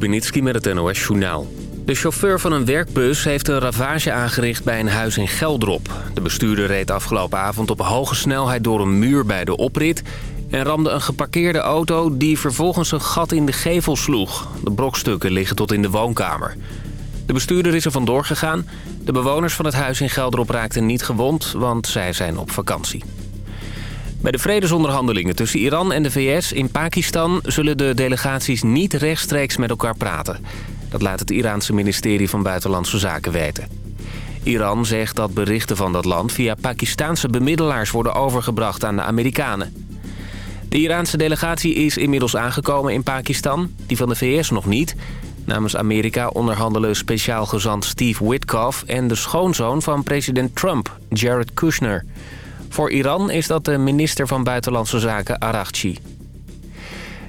Met het NOS-journaal. De chauffeur van een werkbus heeft een ravage aangericht bij een huis in Geldrop. De bestuurder reed afgelopen avond op hoge snelheid door een muur bij de oprit... en ramde een geparkeerde auto die vervolgens een gat in de gevel sloeg. De brokstukken liggen tot in de woonkamer. De bestuurder is er vandoor gegaan. De bewoners van het huis in Geldrop raakten niet gewond, want zij zijn op vakantie. Bij de vredesonderhandelingen tussen Iran en de VS in Pakistan... zullen de delegaties niet rechtstreeks met elkaar praten. Dat laat het Iraanse ministerie van Buitenlandse Zaken weten. Iran zegt dat berichten van dat land via Pakistaanse bemiddelaars worden overgebracht aan de Amerikanen. De Iraanse delegatie is inmiddels aangekomen in Pakistan, die van de VS nog niet. Namens Amerika onderhandelen speciaal gezant Steve Witkoff en de schoonzoon van president Trump, Jared Kushner... Voor Iran is dat de minister van Buitenlandse Zaken Araghchi.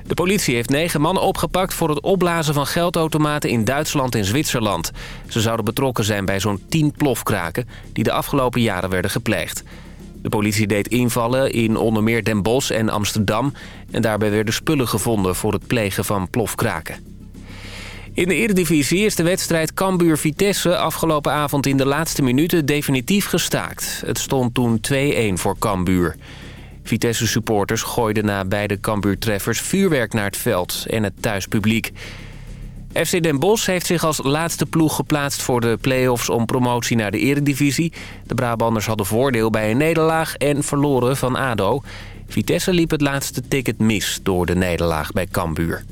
De politie heeft negen mannen opgepakt voor het opblazen van geldautomaten in Duitsland en Zwitserland. Ze zouden betrokken zijn bij zo'n tien plofkraken die de afgelopen jaren werden gepleegd. De politie deed invallen in onder meer Den Bosch en Amsterdam... en daarbij werden spullen gevonden voor het plegen van plofkraken. In de Eredivisie is de wedstrijd Cambuur-Vitesse afgelopen avond in de laatste minuten definitief gestaakt. Het stond toen 2-1 voor Cambuur. Vitesse-supporters gooiden na beide Cambuur-treffers vuurwerk naar het veld en het thuispubliek. FC Den Bosch heeft zich als laatste ploeg geplaatst voor de play-offs om promotie naar de eredivisie. De Brabanders hadden voordeel bij een nederlaag en verloren van ADO. Vitesse liep het laatste ticket mis door de nederlaag bij Cambuur.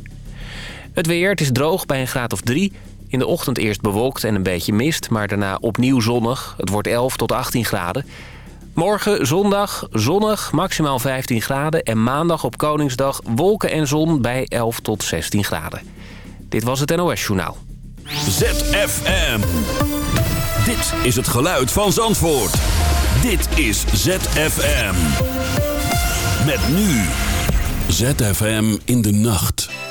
Het weer, het is droog bij een graad of 3. In de ochtend eerst bewolkt en een beetje mist, maar daarna opnieuw zonnig. Het wordt 11 tot 18 graden. Morgen zondag zonnig, maximaal 15 graden. En maandag op Koningsdag wolken en zon bij 11 tot 16 graden. Dit was het NOS Journaal. ZFM. Dit is het geluid van Zandvoort. Dit is ZFM. Met nu. ZFM in de nacht.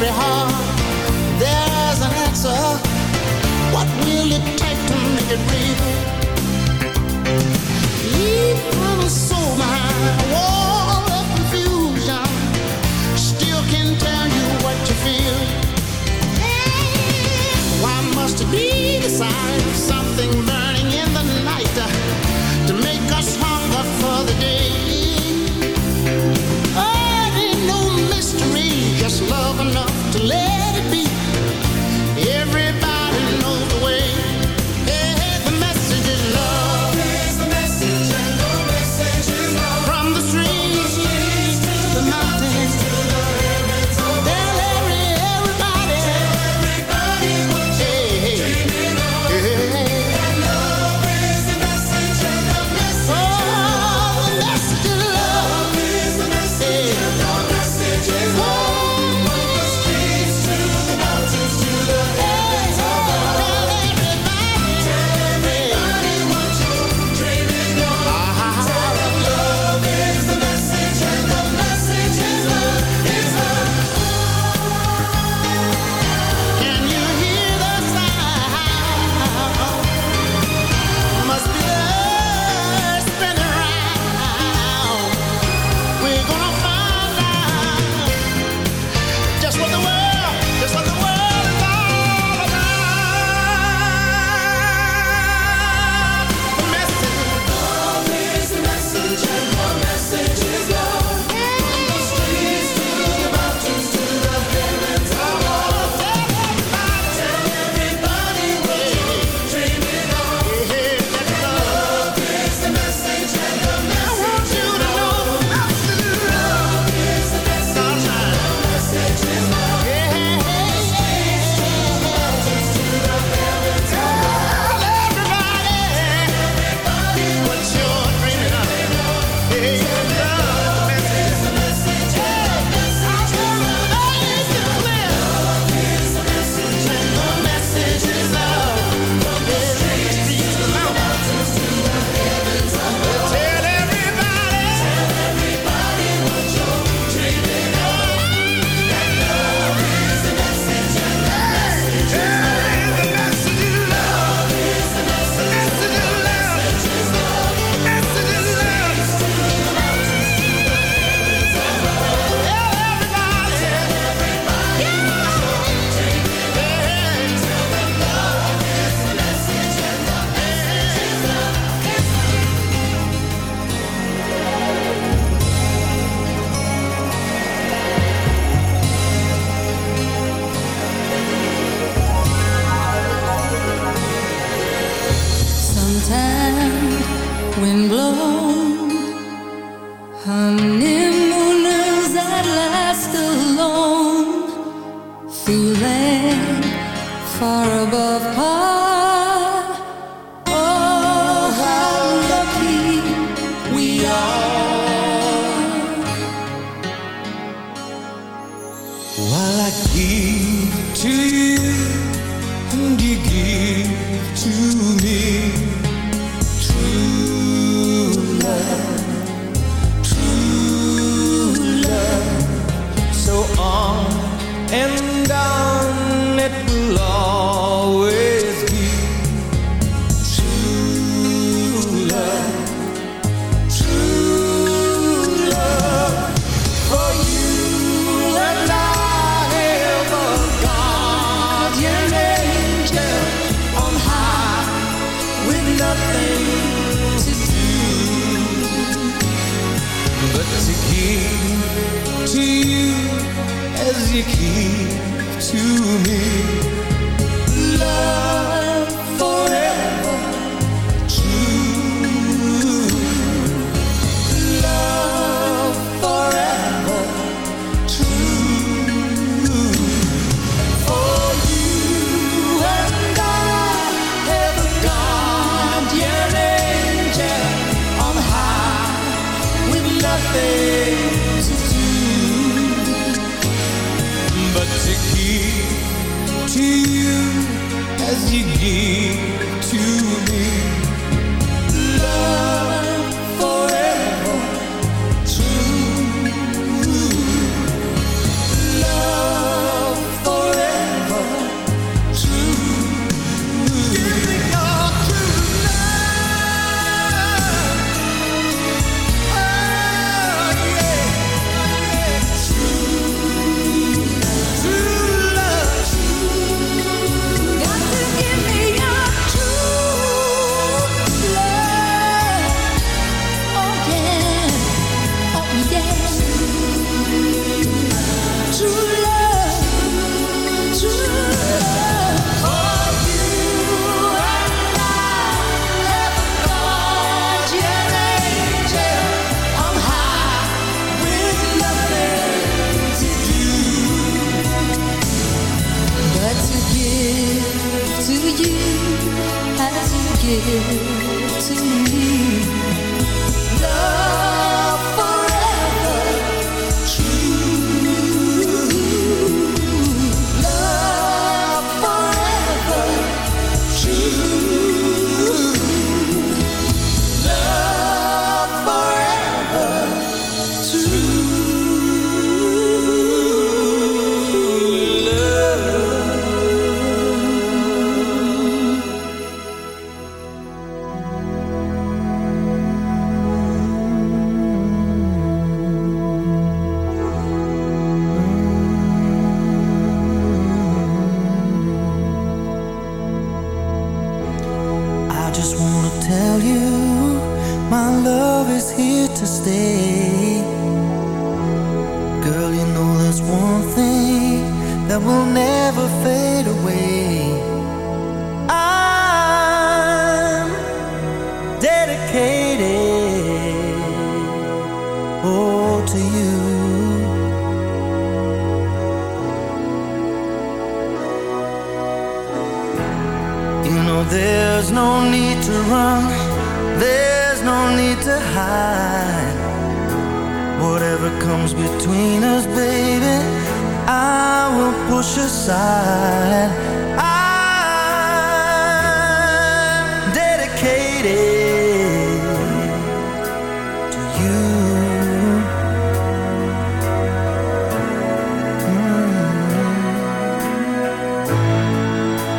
Every heart there's an answer. What will it take to make it real? Soul behind a wall of confusion. Still can tell you what you feel. Why must it be the sign of something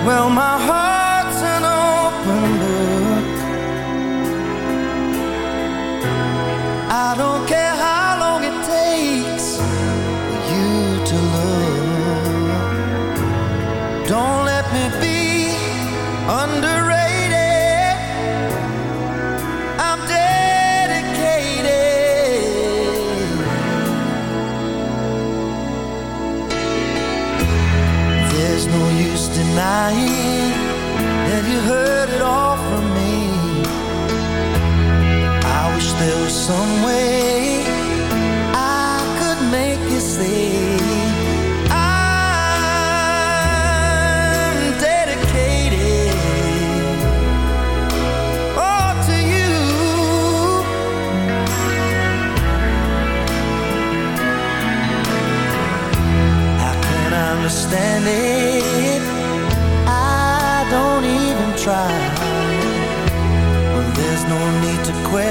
Well, my heart's there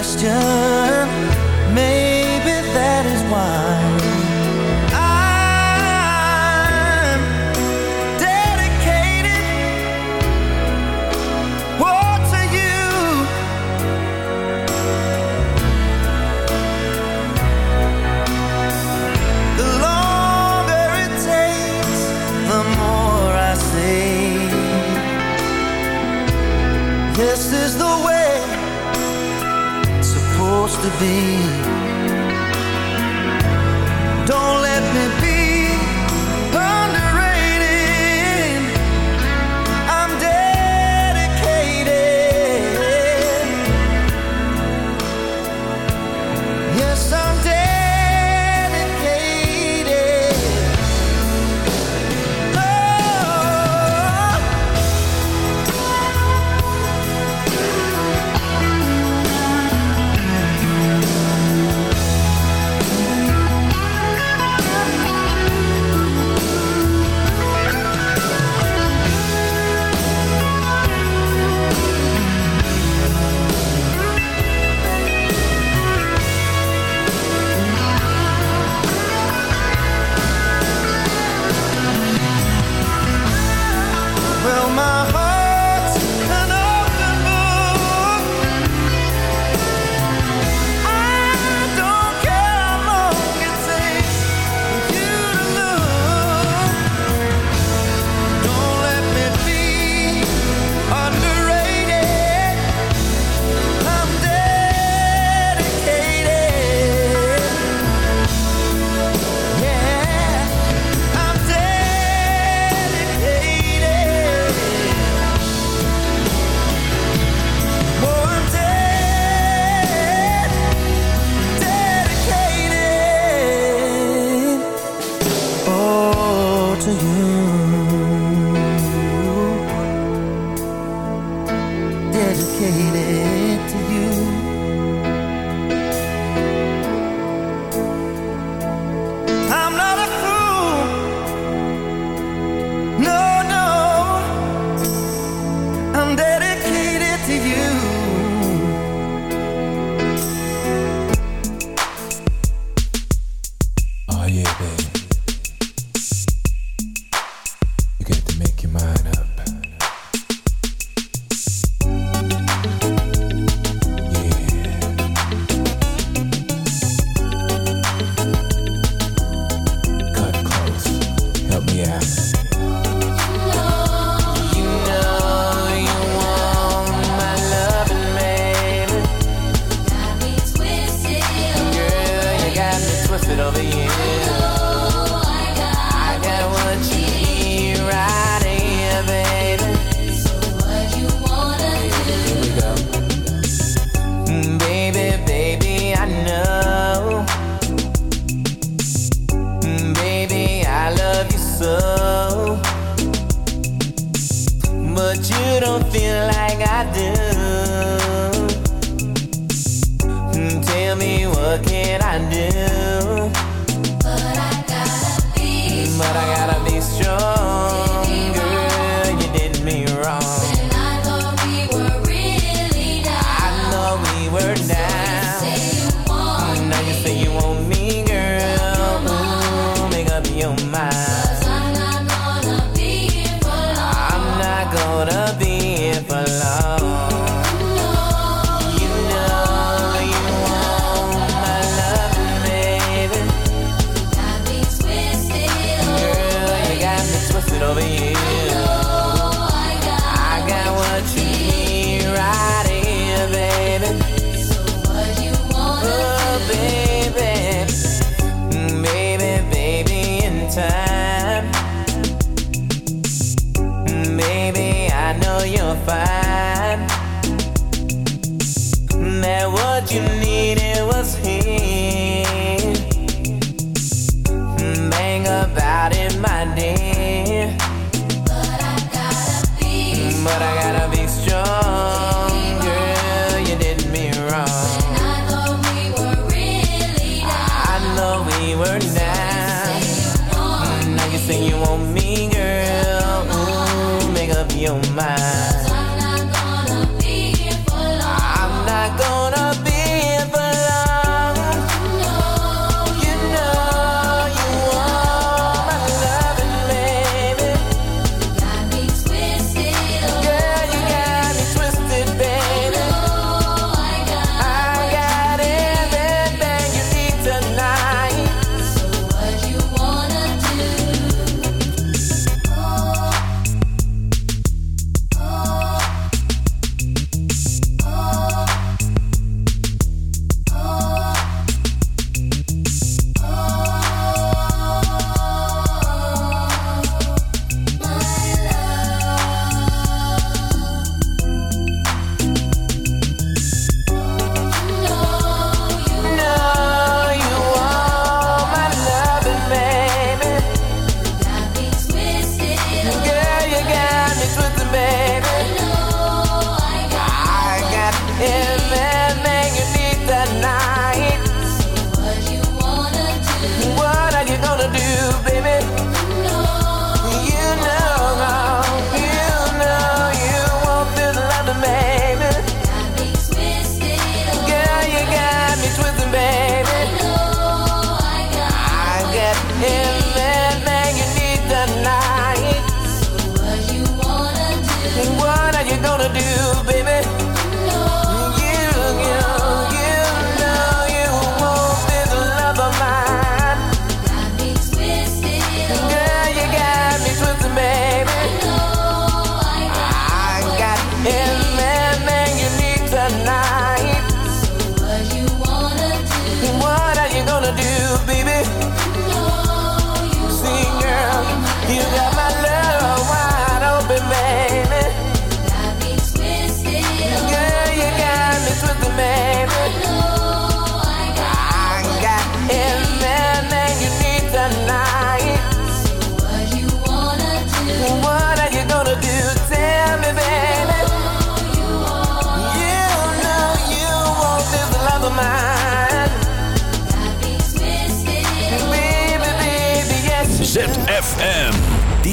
question. Yeah, baby. Fine.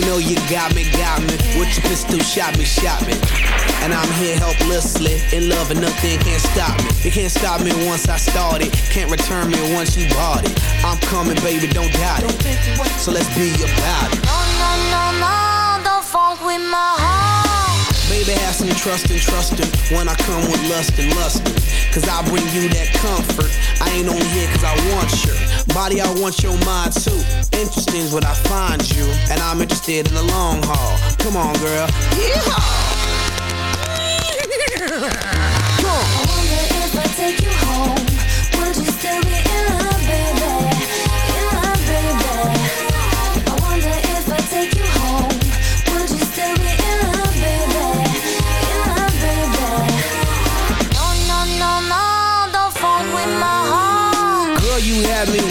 You know you got me, got me. With your pistol, shot me, shot me. And I'm here helplessly, in love and nothing can't stop me. You can't stop me once I started, can't return me once you bought it. I'm coming, baby, don't doubt it. So let's be about it. No, no, no, no, don't funk with my heart. Baby, have some trust and trust him when I come with lust and lust. Cause I bring you that comfort. I ain't only here cause I want your body, I want your mind too. Interesting's is what I find you, and I'm interested in the long haul. Come on, girl. Yeehaw! Come on. I wonder if I take you home, would you still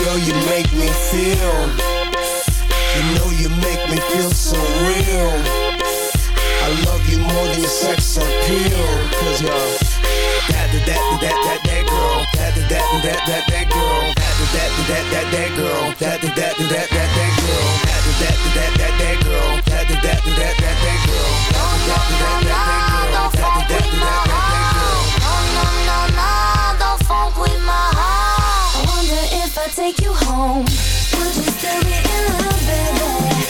Girl, you make me feel. You know you make me feel so real. I love you more than your sex appeal. Cause you're that, that, that, that, that, that girl. That, that, that, that, that, that girl. That, that, that, that, that girl. That, that, that, that, that, that girl. That, that, that, that, that girl. That, that, that, that, that, girl. That, that, that, that, girl. That, that, that, that, that girl. No, no, no, don't funk with my heart. I take you home, would you still be in love, baby?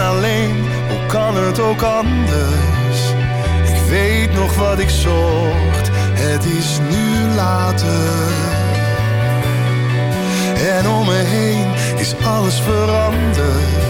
Alleen, hoe kan het ook anders? Ik weet nog wat ik zocht, het is nu later. En om me heen is alles veranderd.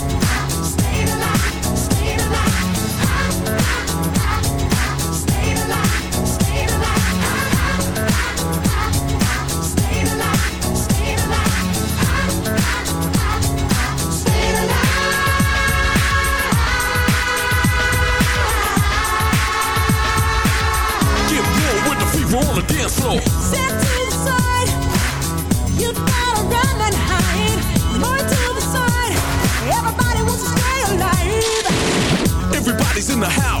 In the house.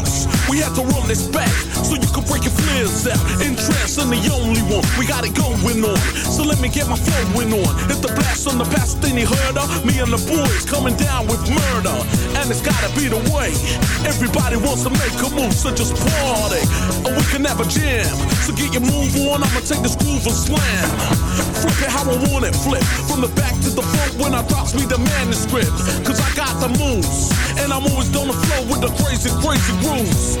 We have to run this back so you can break your flares out. Interest in the only one. We got it going on. So let me get my flowing on. It's the blast on the past thing he heard of. Me and the boys coming down with murder. And it's gotta be the way. Everybody wants to make a move, so just party. Or we can have a jam. So get your move on, I'ma take this groove and slam. Flip it how I want it, flip. From the back to the front when I drops me the manuscript. Cause I got the moves. And I'm always on the flow with the crazy, crazy grooves.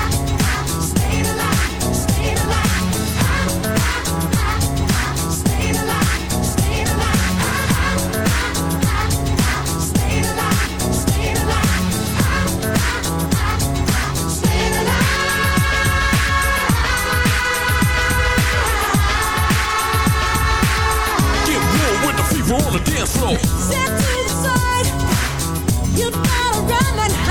Run and hide.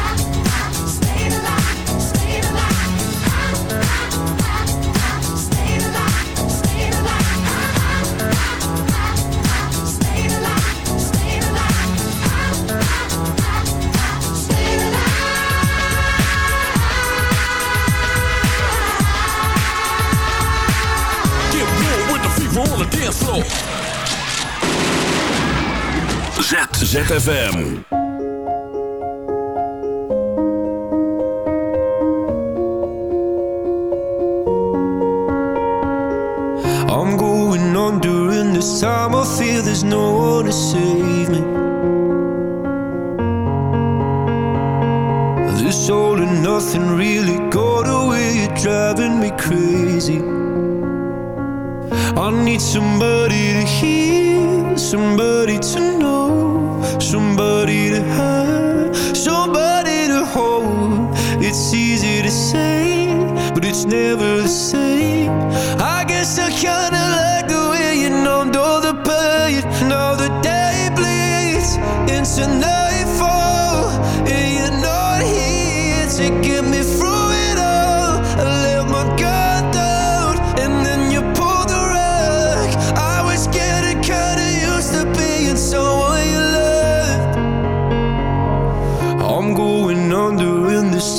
ZFM. It's easy to say, but it's never the same. I guess I kinda like the way you numbed all the pain. Now the day bleeds into nightfall,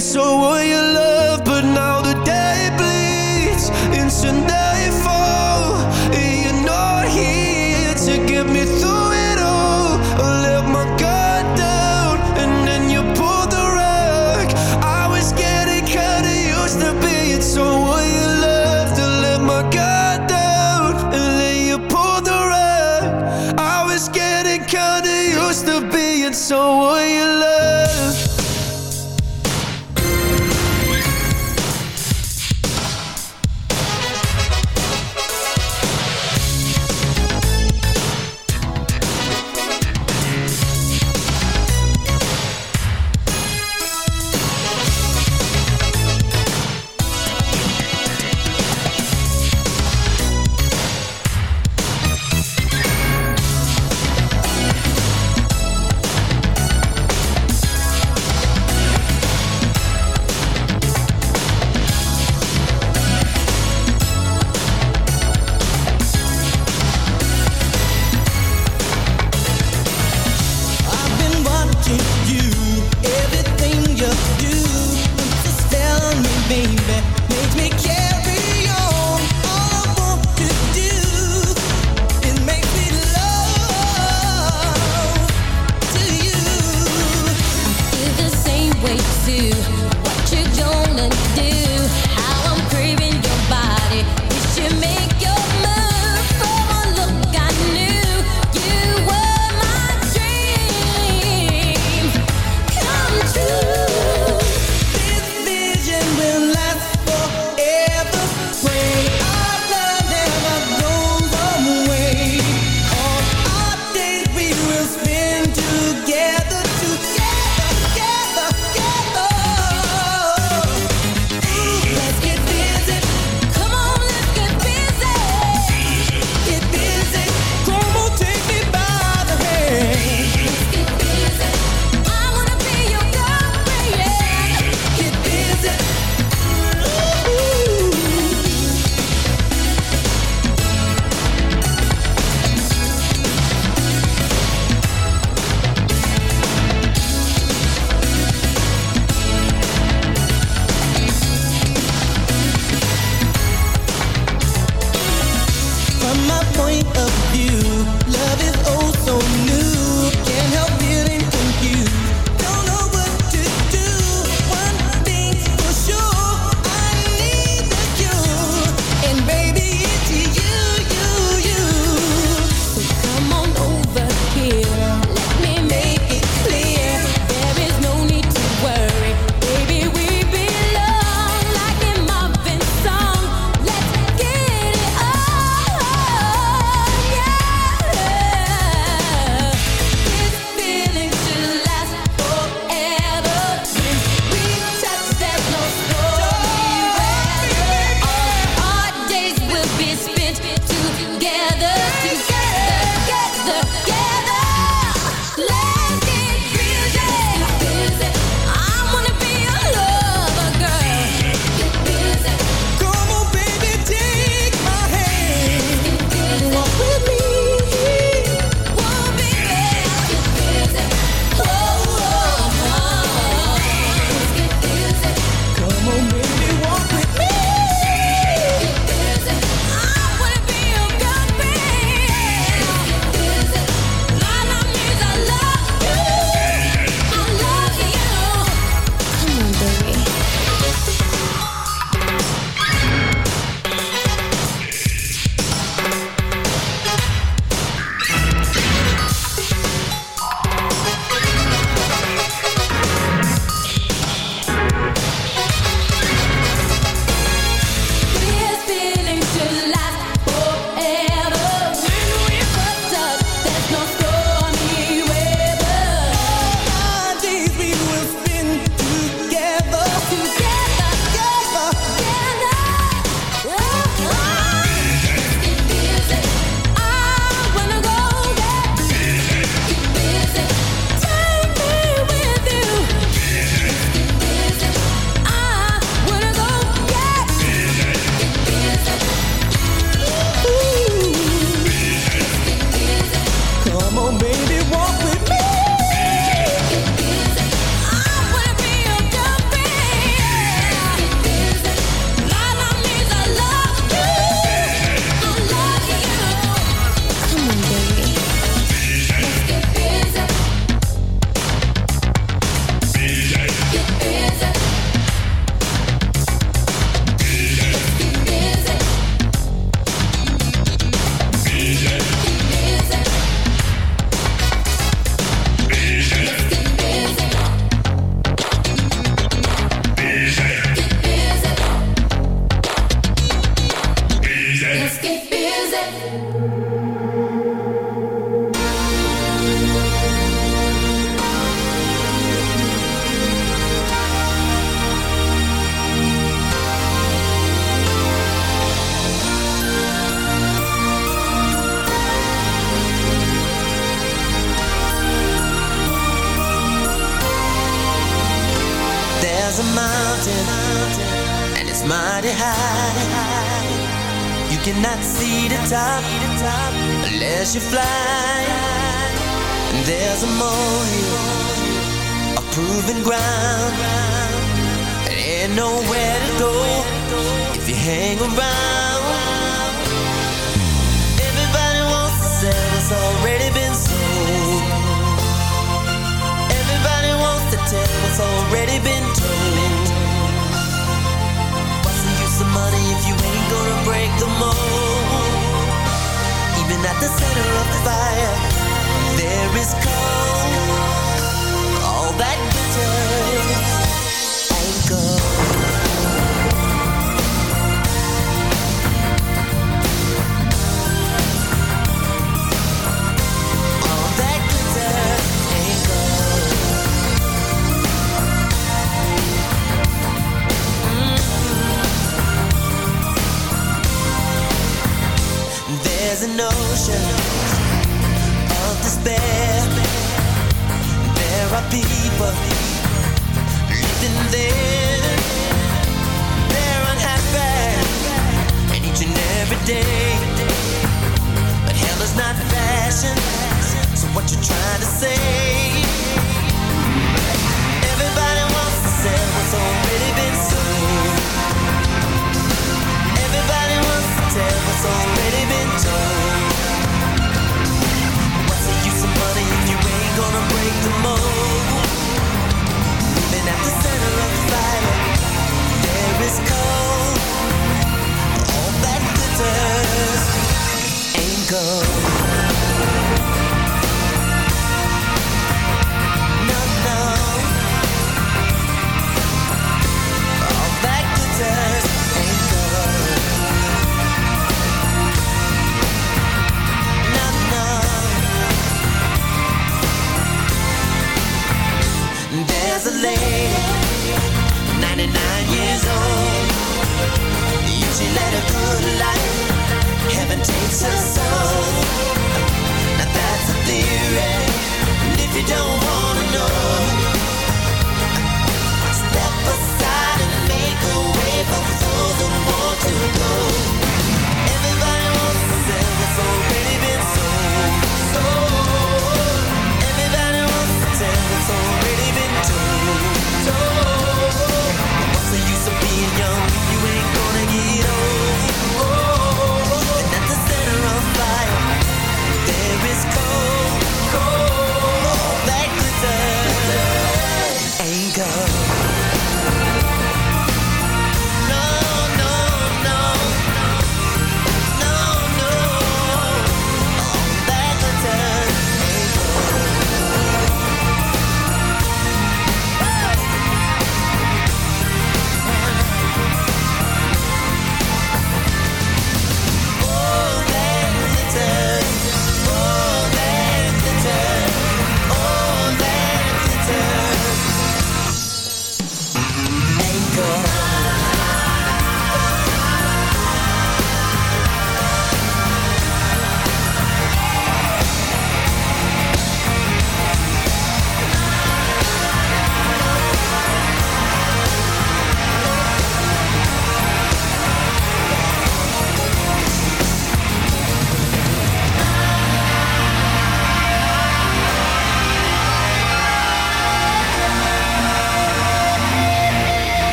To being someone you love, but now the day bleeds into nightfall.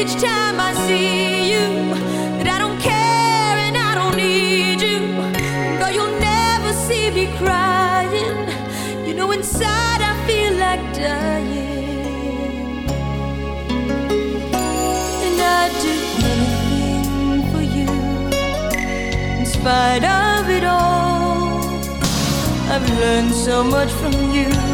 each time I see you that I don't care and I don't need you. Though you'll never see me crying, you know inside I feel like dying. And I do anything for you, in spite of it all. I've learned so much from you.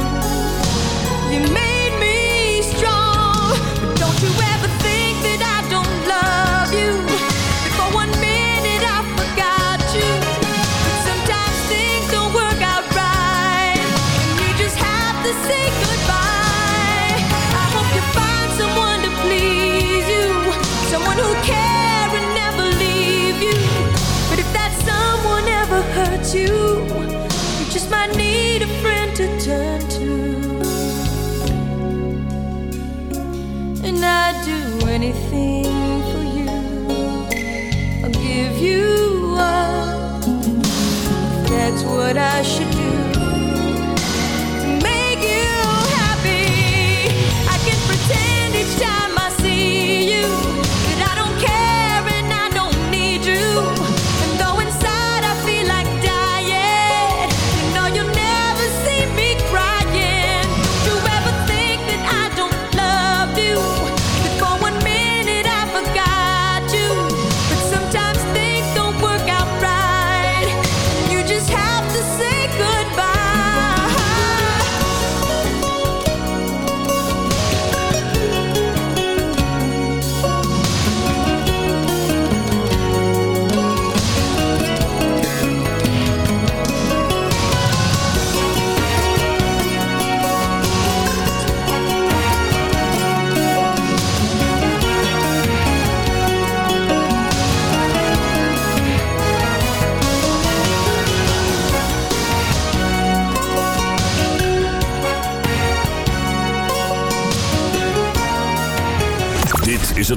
I should.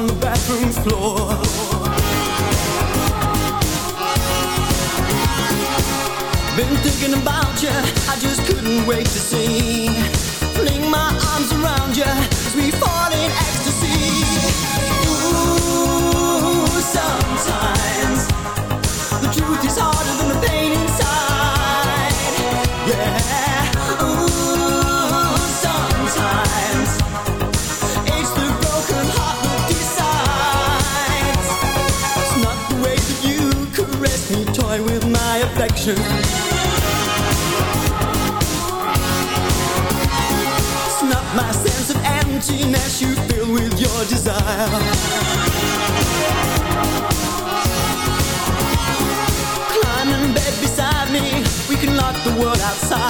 on the bathroom floor. Been thinking about you, I just couldn't wait to see. Fling my arms around you reflection It's not my sense of emptiness you fill with your desire. Climb in bed beside me, we can lock the world outside.